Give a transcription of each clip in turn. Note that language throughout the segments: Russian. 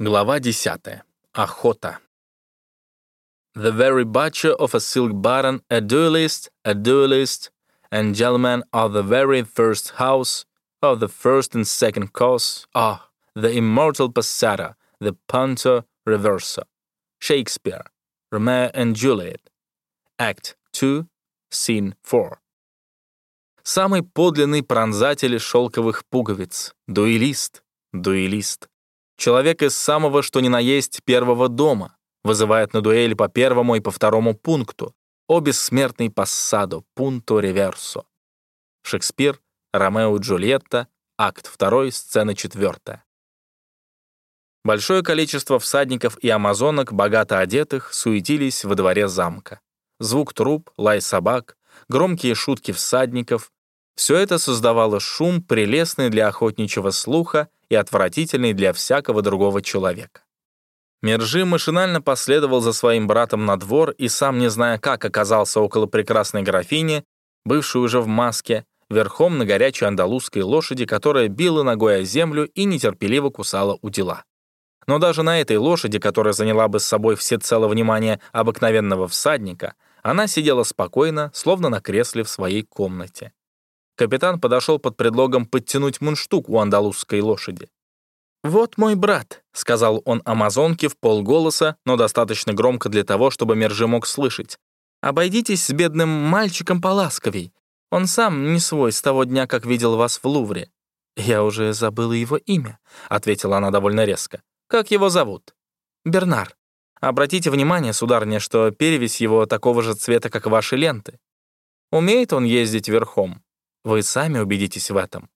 Глава 10. Охота. The very butcher of a silk button, a duelist, a duelist, and gentlemen of the very first house, of the first and second course, ah, the immortal passata, the punto reverso. Shakespeare, Romeo and Juliet, Act 2, Scene 4. Самый подлинный пронзатель шелковых пуговиц, дуэлист, дуэлист. Человек из самого что ни на есть первого дома вызывает на дуэль по первому и по второму пункту, о бессмертный пассадо, пунто реверсо. Шекспир, Ромео и Джульетта, акт 2, сцена 4. Большое количество всадников и амазонок, богато одетых, суетились во дворе замка. Звук труб, лай собак, громкие шутки всадников — все это создавало шум, прелестный для охотничьего слуха и отвратительный для всякого другого человека. Мержи машинально последовал за своим братом на двор и, сам не зная как, оказался около прекрасной графини, бывшей уже в маске, верхом на горячей андалузской лошади, которая била ногой о землю и нетерпеливо кусала у дела. Но даже на этой лошади, которая заняла бы с собой всецело внимание обыкновенного всадника, она сидела спокойно, словно на кресле в своей комнате. Капитан подошел под предлогом подтянуть мундштук у андалузской лошади. «Вот мой брат», — сказал он амазонке в полголоса, но достаточно громко для того, чтобы Мержи мог слышать. «Обойдитесь с бедным мальчиком поласковей. Он сам не свой с того дня, как видел вас в Лувре». «Я уже забыла его имя», — ответила она довольно резко. «Как его зовут?» «Бернар. Обратите внимание, сударыня, что перевесь его такого же цвета, как ваши ленты. Умеет он ездить верхом?» Вы сами убедитесь в этом».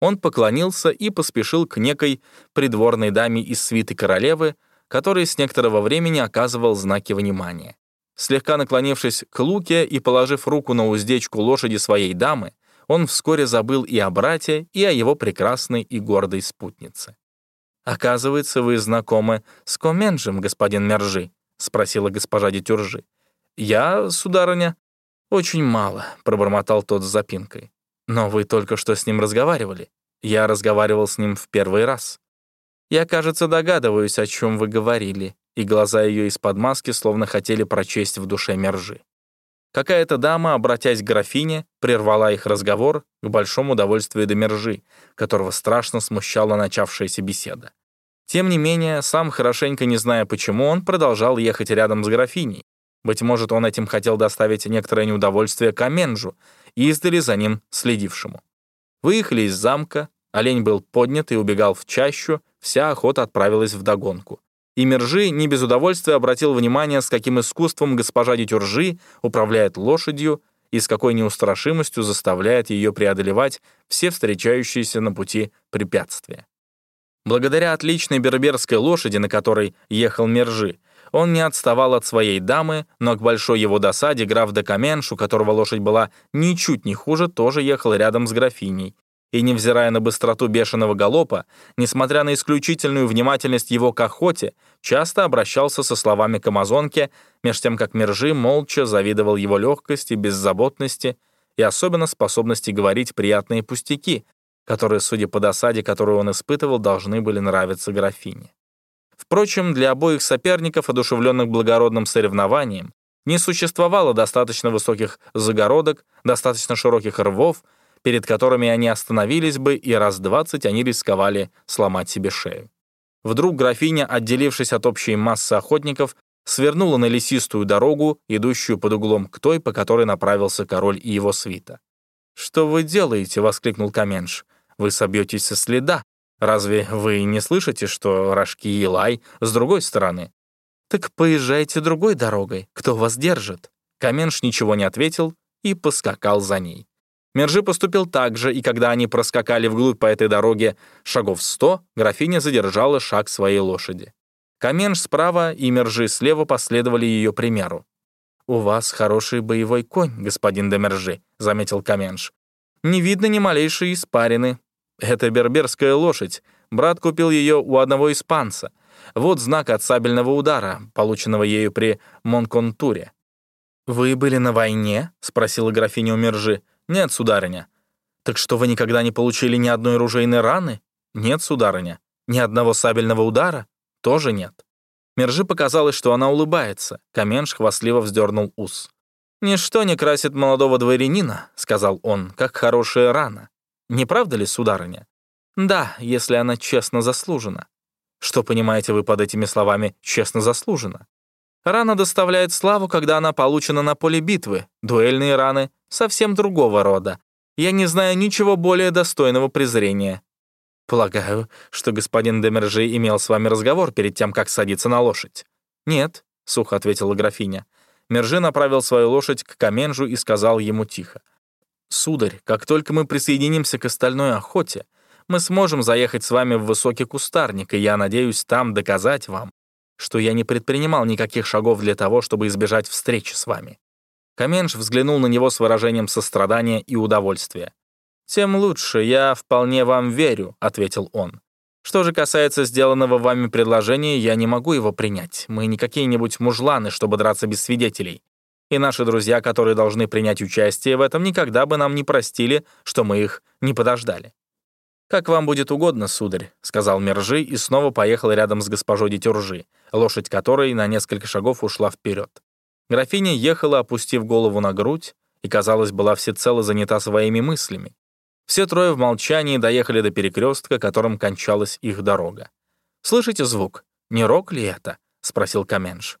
Он поклонился и поспешил к некой придворной даме из свиты королевы, который с некоторого времени оказывал знаки внимания. Слегка наклонившись к Луке и положив руку на уздечку лошади своей дамы, он вскоре забыл и о брате, и о его прекрасной и гордой спутнице. «Оказывается, вы знакомы с Коменджем, господин Мержи?» — спросила госпожа Детюржи. «Я, сударыня?» «Очень мало», — пробормотал тот с запинкой. Но вы только что с ним разговаривали. Я разговаривал с ним в первый раз. Я, кажется, догадываюсь, о чем вы говорили, и глаза ее из-под маски словно хотели прочесть в душе мержи. Какая-то дама, обратясь к графине, прервала их разговор к большому удовольствию Демержи, которого страшно смущала начавшаяся беседа. Тем не менее, сам хорошенько не зная почему, он продолжал ехать рядом с графиней. Быть может, он этим хотел доставить некоторое неудовольствие Каменжу, издали за ним следившему. Выехали из замка, олень был поднят и убегал в чащу, вся охота отправилась в догонку. И Мержи не без удовольствия обратил внимание, с каким искусством госпожа Детюржи управляет лошадью и с какой неустрашимостью заставляет ее преодолевать все встречающиеся на пути препятствия. Благодаря отличной берберской лошади, на которой ехал Мержи, он не отставал от своей дамы, но к большой его досаде граф де Каменш, у которого лошадь была ничуть не хуже, тоже ехал рядом с графиней. И, невзирая на быстроту бешеного галопа, несмотря на исключительную внимательность его к охоте, часто обращался со словами к амазонке, меж тем как Мержи молча завидовал его легкости, беззаботности и особенно способности говорить приятные пустяки, которые, судя по досаде, которую он испытывал, должны были нравиться графине. Впрочем, для обоих соперников, одушевленных благородным соревнованием, не существовало достаточно высоких загородок, достаточно широких рвов, перед которыми они остановились бы, и раз двадцать они рисковали сломать себе шею. Вдруг графиня, отделившись от общей массы охотников, свернула на лесистую дорогу, идущую под углом к той, по которой направился король и его свита. «Что вы делаете?» — воскликнул Каменш. «Вы собьетесь со следа. Разве вы не слышите, что рожки и лай с другой стороны? Так поезжайте другой дорогой, кто вас держит?» Каменш ничего не ответил и поскакал за ней. Мержи поступил так же, и когда они проскакали вглубь по этой дороге шагов сто, графиня задержала шаг своей лошади. Каменш справа и Мержи слева последовали ее примеру. «У вас хороший боевой конь, господин де Мержи», — заметил Каменш. «Не видно ни малейшей испарины. Это берберская лошадь. Брат купил ее у одного испанца. Вот знак от сабельного удара, полученного ею при Монконтуре. «Вы были на войне?» — спросила графиня у Мержи. «Нет, сударыня». «Так что вы никогда не получили ни одной ружейной раны?» «Нет, сударыня». «Ни одного сабельного удара?» тоже нет. Мержи показалось, что она улыбается. Каменш хвастливо вздернул ус. «Ничто не красит молодого дворянина», — сказал он, — «как хорошая рана. Не правда ли, сударыня?» «Да, если она честно заслужена». «Что понимаете вы под этими словами «честно заслужена»?» Рана доставляет славу, когда она получена на поле битвы. Дуэльные раны — совсем другого рода. Я не знаю ничего более достойного презрения. Полагаю, что господин Демержи имел с вами разговор перед тем, как садиться на лошадь. Нет, — сухо ответила графиня. Мержи направил свою лошадь к Каменжу и сказал ему тихо. «Сударь, как только мы присоединимся к остальной охоте, мы сможем заехать с вами в высокий кустарник, и я надеюсь там доказать вам, что я не предпринимал никаких шагов для того, чтобы избежать встречи с вами». Каменш взглянул на него с выражением сострадания и удовольствия. «Тем лучше, я вполне вам верю», — ответил он. «Что же касается сделанного вами предложения, я не могу его принять. Мы не какие-нибудь мужланы, чтобы драться без свидетелей. И наши друзья, которые должны принять участие в этом, никогда бы нам не простили, что мы их не подождали. «Как вам будет угодно, сударь», — сказал Мержи и снова поехал рядом с госпожой Детюржи, лошадь которой на несколько шагов ушла вперед. Графиня ехала, опустив голову на грудь, и, казалось, была всецело занята своими мыслями. Все трое в молчании доехали до перекрестка, которым кончалась их дорога. «Слышите звук? Не рок ли это?» — спросил Каменш.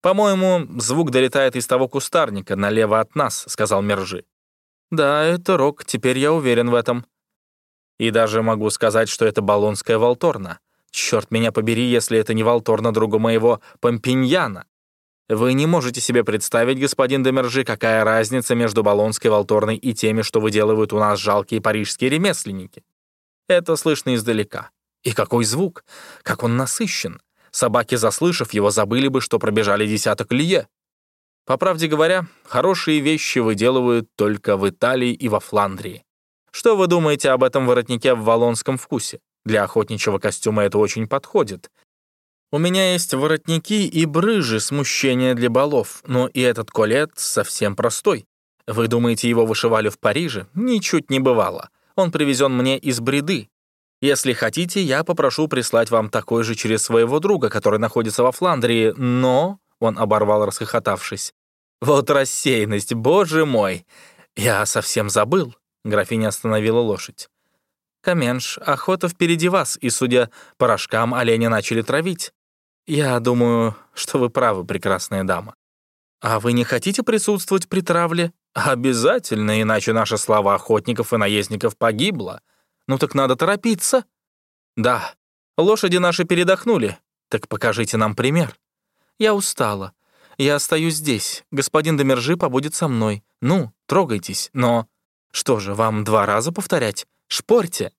«По-моему, звук долетает из того кустарника налево от нас», — сказал Мержи. «Да, это рок, теперь я уверен в этом», и даже могу сказать, что это Болонская Волторна. Черт меня побери, если это не Волторна друга моего Помпиньяна. Вы не можете себе представить, господин Демержи, какая разница между Болонской Волторной и теми, что выделывают у нас жалкие парижские ремесленники. Это слышно издалека. И какой звук! Как он насыщен! Собаки, заслышав его, забыли бы, что пробежали десяток лье. По правде говоря, хорошие вещи выделывают только в Италии и во Фландрии. Что вы думаете об этом воротнике в валонском вкусе? Для охотничьего костюма это очень подходит. У меня есть воротники и брыжи смущения для балов, но и этот колет совсем простой. Вы думаете, его вышивали в Париже? Ничуть не бывало. Он привезен мне из Бреды. Если хотите, я попрошу прислать вам такой же через своего друга, который находится во Фландрии, но...» Он оборвал, расхохотавшись. «Вот рассеянность, боже мой! Я совсем забыл. Графиня остановила лошадь. «Каменш, охота впереди вас, и, судя по рожкам, оленя начали травить. Я думаю, что вы правы, прекрасная дама. А вы не хотите присутствовать при травле? Обязательно, иначе наша слава охотников и наездников погибла. Ну так надо торопиться. Да, лошади наши передохнули. Так покажите нам пример. Я устала. Я остаюсь здесь. Господин Домержи побудет со мной. Ну, трогайтесь, но... Что же, вам два раза повторять? Шпорьте!»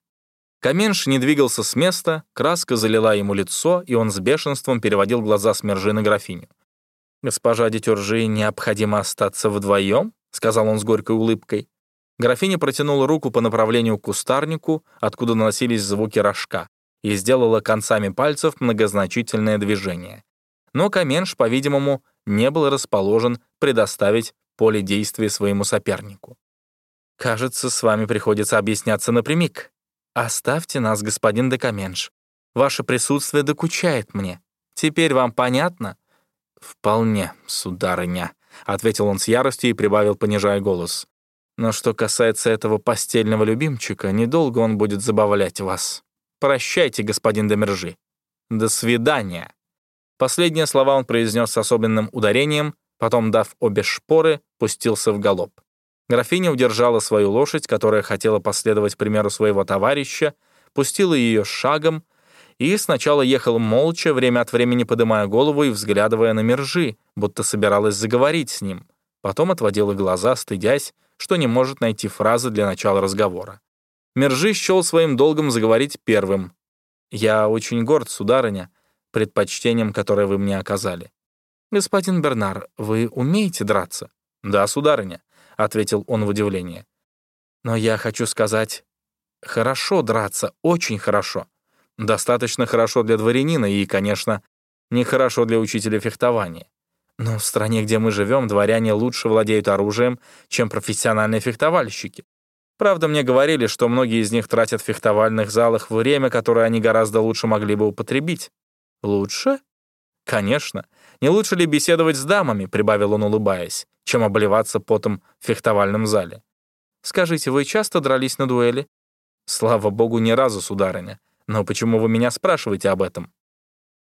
Каменш не двигался с места, краска залила ему лицо, и он с бешенством переводил глаза с Мержи на графиню. «Госпожа Детюржи, необходимо остаться вдвоем?» — сказал он с горькой улыбкой. Графиня протянула руку по направлению к кустарнику, откуда доносились звуки рожка, и сделала концами пальцев многозначительное движение. Но Каменш, по-видимому, не был расположен предоставить поле действия своему сопернику. Кажется, с вами приходится объясняться напрямик. Оставьте нас, господин Декаменш. Ваше присутствие докучает мне. Теперь вам понятно?» «Вполне, сударыня», — ответил он с яростью и прибавил, понижая голос. «Но что касается этого постельного любимчика, недолго он будет забавлять вас. Прощайте, господин Демержи. До свидания». Последние слова он произнес с особенным ударением, потом, дав обе шпоры, пустился в галоп. Графиня удержала свою лошадь, которая хотела последовать примеру своего товарища, пустила ее шагом и сначала ехала молча, время от времени поднимая голову и взглядывая на мержи, будто собиралась заговорить с ним. Потом отводила глаза, стыдясь, что не может найти фразы для начала разговора. Мержи счел своим долгом заговорить первым. «Я очень горд, сударыня, предпочтением, которое вы мне оказали. Господин Бернар, вы умеете драться?» «Да, сударыня ответил он в удивлении. Но я хочу сказать, хорошо драться, очень хорошо. Достаточно хорошо для дворянина и, конечно, нехорошо для учителя фехтования. Но в стране, где мы живем, дворяне лучше владеют оружием, чем профессиональные фехтовальщики. Правда, мне говорили, что многие из них тратят в фехтовальных залах время, которое они гораздо лучше могли бы употребить. Лучше? Конечно. Не лучше ли беседовать с дамами, прибавил он, улыбаясь, чем обливаться потом в фехтовальном зале? Скажите, вы часто дрались на дуэли? Слава богу, ни разу, сударыня. Но почему вы меня спрашиваете об этом?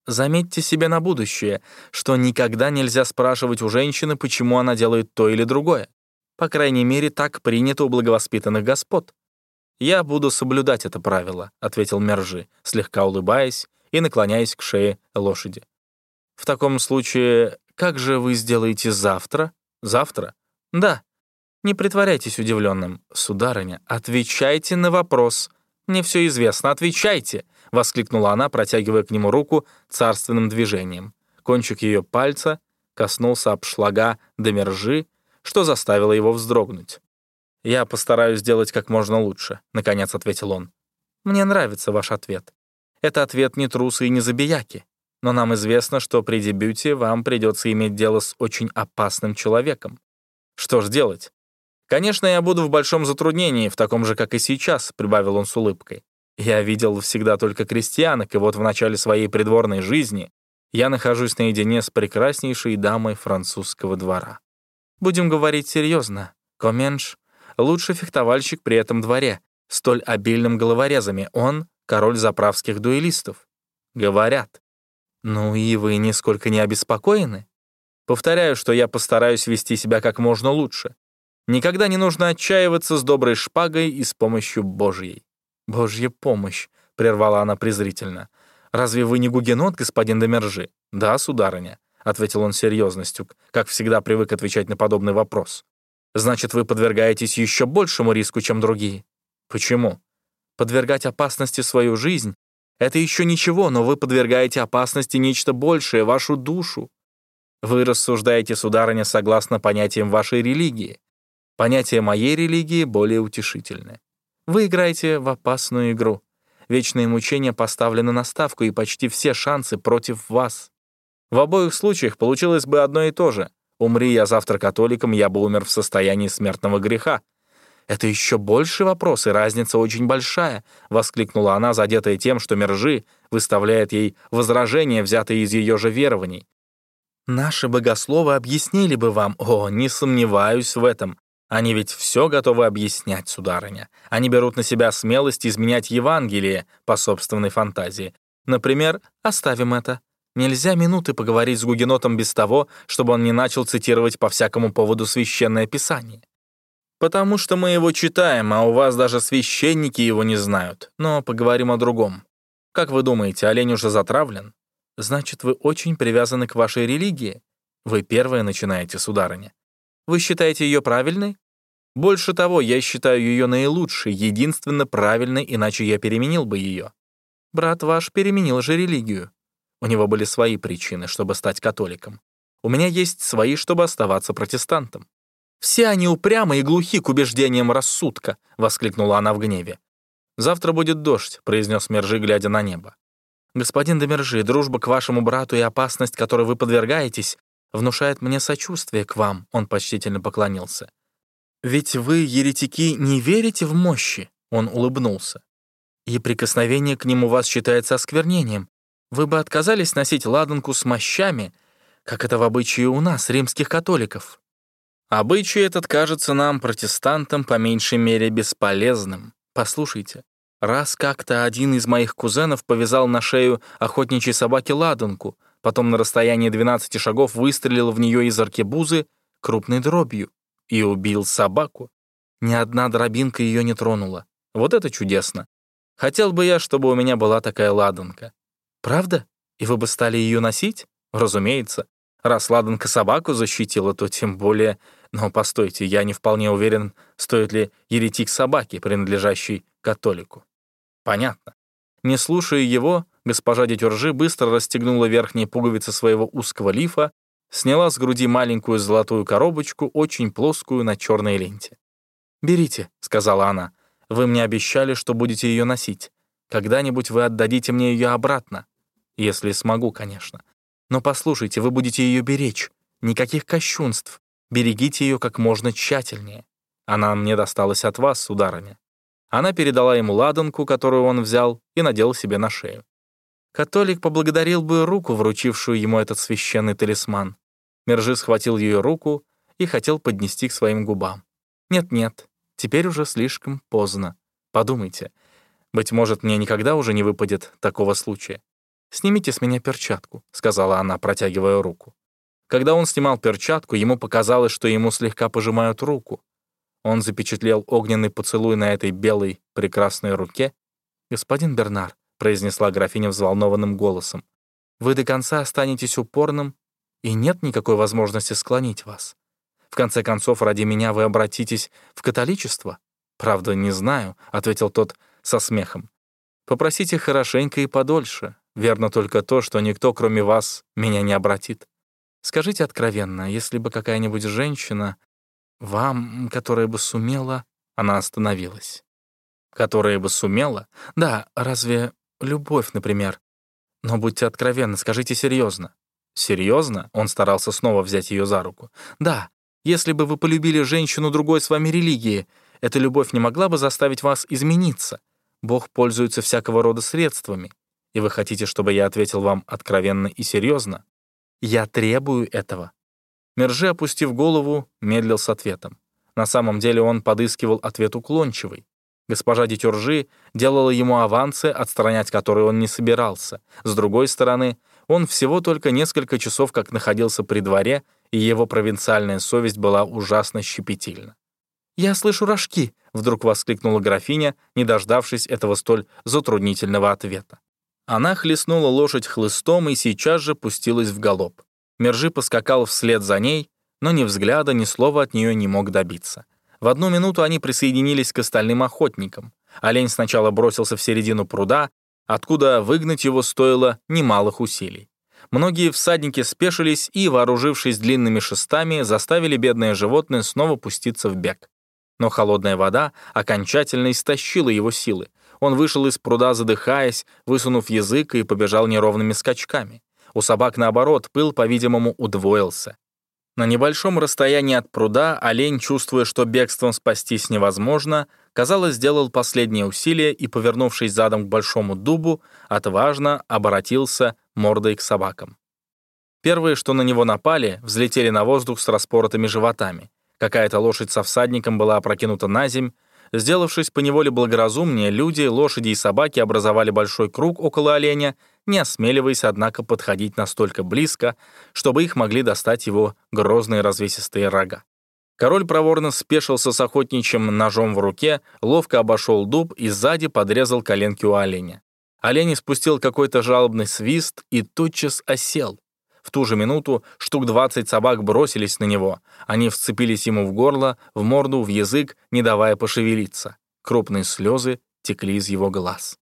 Заметьте себе на будущее, что никогда нельзя спрашивать у женщины, почему она делает то или другое. По крайней мере, так принято у благовоспитанных господ. «Я буду соблюдать это правило», — ответил Мержи, слегка улыбаясь и наклоняясь к шее лошади. «В таком случае, как же вы сделаете завтра?» «Завтра?» «Да. Не притворяйтесь удивленным, сударыня. Отвечайте на вопрос. Мне все известно. Отвечайте!» — воскликнула она, протягивая к нему руку царственным движением. Кончик ее пальца коснулся обшлага до мержи, что заставило его вздрогнуть. «Я постараюсь сделать как можно лучше», — наконец ответил он. «Мне нравится ваш ответ. Это ответ не труса и не забияки. Но нам известно, что при дебюте вам придется иметь дело с очень опасным человеком. Что ж делать? Конечно, я буду в большом затруднении, в таком же, как и сейчас», — прибавил он с улыбкой. «Я видел всегда только крестьянок, и вот в начале своей придворной жизни я нахожусь наедине с прекраснейшей дамой французского двора. Будем говорить серьезно. Коменш лучший фехтовальщик при этом дворе, столь обильным головорезами. Он — король заправских дуэлистов. Говорят. Ну и вы нисколько не обеспокоены? Повторяю, что я постараюсь вести себя как можно лучше. Никогда не нужно отчаиваться с доброй шпагой и с помощью Божьей. «Божья помощь», — прервала она презрительно. «Разве вы не гугенот, господин Демержи?» «Да, сударыня», — ответил он серьезностью, как всегда привык отвечать на подобный вопрос. Значит, вы подвергаетесь еще большему риску, чем другие. Почему? Подвергать опасности свою жизнь — это еще ничего, но вы подвергаете опасности нечто большее, вашу душу. Вы рассуждаете, сударыня, согласно понятиям вашей религии. Понятие моей религии более утешительное. Вы играете в опасную игру. Вечные мучения поставлены на ставку, и почти все шансы против вас. В обоих случаях получилось бы одно и то же — Умри я завтра католиком, я бы умер в состоянии смертного греха. Это еще больше вопрос, и разница очень большая, воскликнула она, задетая тем, что Мержи выставляет ей возражения, взятые из ее же верований. Наши богословы объяснили бы вам, о, не сомневаюсь в этом. Они ведь все готовы объяснять, сударыня. Они берут на себя смелость изменять Евангелие по собственной фантазии. Например, оставим это. Нельзя минуты поговорить с Гугенотом без того, чтобы он не начал цитировать по всякому поводу священное писание. Потому что мы его читаем, а у вас даже священники его не знают. Но поговорим о другом. Как вы думаете, олень уже затравлен? Значит, вы очень привязаны к вашей религии? Вы первые начинаете, сударыня. Вы считаете ее правильной? Больше того, я считаю ее наилучшей, единственно правильной, иначе я переменил бы ее. Брат ваш переменил же религию. У него были свои причины, чтобы стать католиком. У меня есть свои, чтобы оставаться протестантом. «Все они упрямы и глухи к убеждениям рассудка», — воскликнула она в гневе. «Завтра будет дождь», — произнес Мержи, глядя на небо. «Господин Демержи, дружба к вашему брату и опасность, которой вы подвергаетесь, внушает мне сочувствие к вам», — он почтительно поклонился. «Ведь вы, еретики, не верите в мощи», — он улыбнулся. «И прикосновение к нему вас считается осквернением. Вы бы отказались носить ладанку с мощами, как это в обычае у нас, римских католиков? Обычай этот кажется нам, протестантам, по меньшей мере бесполезным. Послушайте, раз как-то один из моих кузенов повязал на шею охотничьей собаке ладанку, потом на расстоянии 12 шагов выстрелил в нее из аркебузы крупной дробью и убил собаку. Ни одна дробинка ее не тронула. Вот это чудесно. Хотел бы я, чтобы у меня была такая ладанка. Правда? И вы бы стали ее носить? Разумеется. Раз ладанка собаку защитила, то тем более... Но постойте, я не вполне уверен, стоит ли еретик собаки, принадлежащий католику. Понятно. Не слушая его, госпожа Детюржи быстро расстегнула верхние пуговицы своего узкого лифа, сняла с груди маленькую золотую коробочку, очень плоскую на черной ленте. «Берите», — сказала она, — «вы мне обещали, что будете ее носить. Когда-нибудь вы отдадите мне ее обратно. Если смогу, конечно. Но послушайте, вы будете ее беречь. Никаких кощунств. Берегите ее как можно тщательнее. Она мне досталась от вас, сударыня». Она передала ему ладанку, которую он взял, и надел себе на шею. Католик поблагодарил бы руку, вручившую ему этот священный талисман. Мержи схватил ее руку и хотел поднести к своим губам. «Нет-нет, теперь уже слишком поздно. Подумайте, быть может, мне никогда уже не выпадет такого случая. «Снимите с меня перчатку», — сказала она, протягивая руку. Когда он снимал перчатку, ему показалось, что ему слегка пожимают руку. Он запечатлел огненный поцелуй на этой белой, прекрасной руке. «Господин Бернар», — произнесла графиня взволнованным голосом, «вы до конца останетесь упорным, и нет никакой возможности склонить вас. В конце концов, ради меня вы обратитесь в католичество?» «Правда, не знаю», — ответил тот со смехом. «Попросите хорошенько и подольше. Верно только то, что никто, кроме вас, меня не обратит. Скажите откровенно, если бы какая-нибудь женщина, вам, которая бы сумела...» Она остановилась. «Которая бы сумела? Да, разве любовь, например? Но будьте откровенны, скажите серьезно. Серьезно? Он старался снова взять ее за руку. Да, если бы вы полюбили женщину другой с вами религии, эта любовь не могла бы заставить вас измениться. Бог пользуется всякого рода средствами. И вы хотите, чтобы я ответил вам откровенно и серьезно? Я требую этого». Мержи, опустив голову, медлил с ответом. На самом деле он подыскивал ответ уклончивый. Госпожа Детюржи делала ему авансы, отстранять которые он не собирался. С другой стороны, он всего только несколько часов как находился при дворе, и его провинциальная совесть была ужасно щепетильна. «Я слышу рожки!» — вдруг воскликнула графиня, не дождавшись этого столь затруднительного ответа. Она хлестнула лошадь хлыстом и сейчас же пустилась в галоп. Мержи поскакал вслед за ней, но ни взгляда, ни слова от нее не мог добиться. В одну минуту они присоединились к остальным охотникам. Олень сначала бросился в середину пруда, откуда выгнать его стоило немалых усилий. Многие всадники спешились и, вооружившись длинными шестами, заставили бедное животное снова пуститься в бег. Но холодная вода окончательно истощила его силы. Он вышел из пруда, задыхаясь, высунув язык и побежал неровными скачками. У собак, наоборот, пыл, по-видимому, удвоился. На небольшом расстоянии от пруда олень, чувствуя, что бегством спастись невозможно, казалось, сделал последнее усилие и, повернувшись задом к большому дубу, отважно обратился мордой к собакам. Первые, что на него напали, взлетели на воздух с распоротыми животами. Какая-то лошадь со всадником была опрокинута на земь, Сделавшись поневоле благоразумнее, люди, лошади и собаки образовали большой круг около оленя, не осмеливаясь, однако, подходить настолько близко, чтобы их могли достать его грозные развесистые рога. Король проворно спешился с охотничьим ножом в руке, ловко обошел дуб и сзади подрезал коленки у оленя. Олень спустил какой-то жалобный свист и тотчас осел. В ту же минуту штук двадцать собак бросились на него. Они вцепились ему в горло, в морду, в язык, не давая пошевелиться. Крупные слезы текли из его глаз.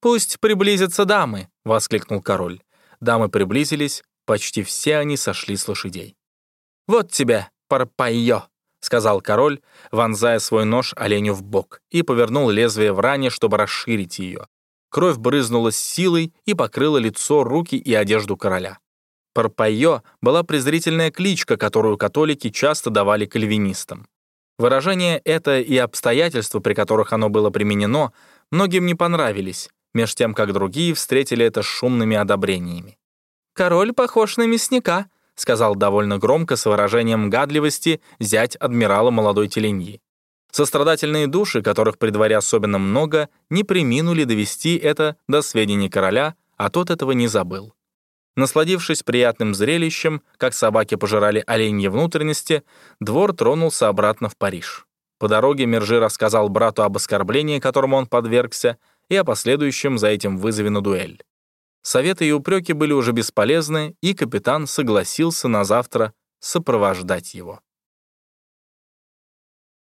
«Пусть приблизятся дамы!» — воскликнул король. Дамы приблизились, почти все они сошли с лошадей. «Вот тебе, парпайо!» — сказал король, вонзая свой нож оленю в бок, и повернул лезвие в ране, чтобы расширить ее. Кровь брызнула с силой и покрыла лицо, руки и одежду короля. Парпайо была презрительная кличка, которую католики часто давали кальвинистам. Выражение это и обстоятельства, при которых оно было применено, многим не понравились, меж тем, как другие встретили это шумными одобрениями. «Король похож на мясника», — сказал довольно громко с выражением гадливости зять адмирала молодой Теленьи. Сострадательные души, которых при дворе особенно много, не приминули довести это до сведений короля, а тот этого не забыл. Насладившись приятным зрелищем, как собаки пожирали оленьи внутренности, двор тронулся обратно в Париж. По дороге Мержи рассказал брату об оскорблении, которому он подвергся, и о последующем за этим вызове на дуэль. Советы и упреки были уже бесполезны, и капитан согласился на завтра сопровождать его.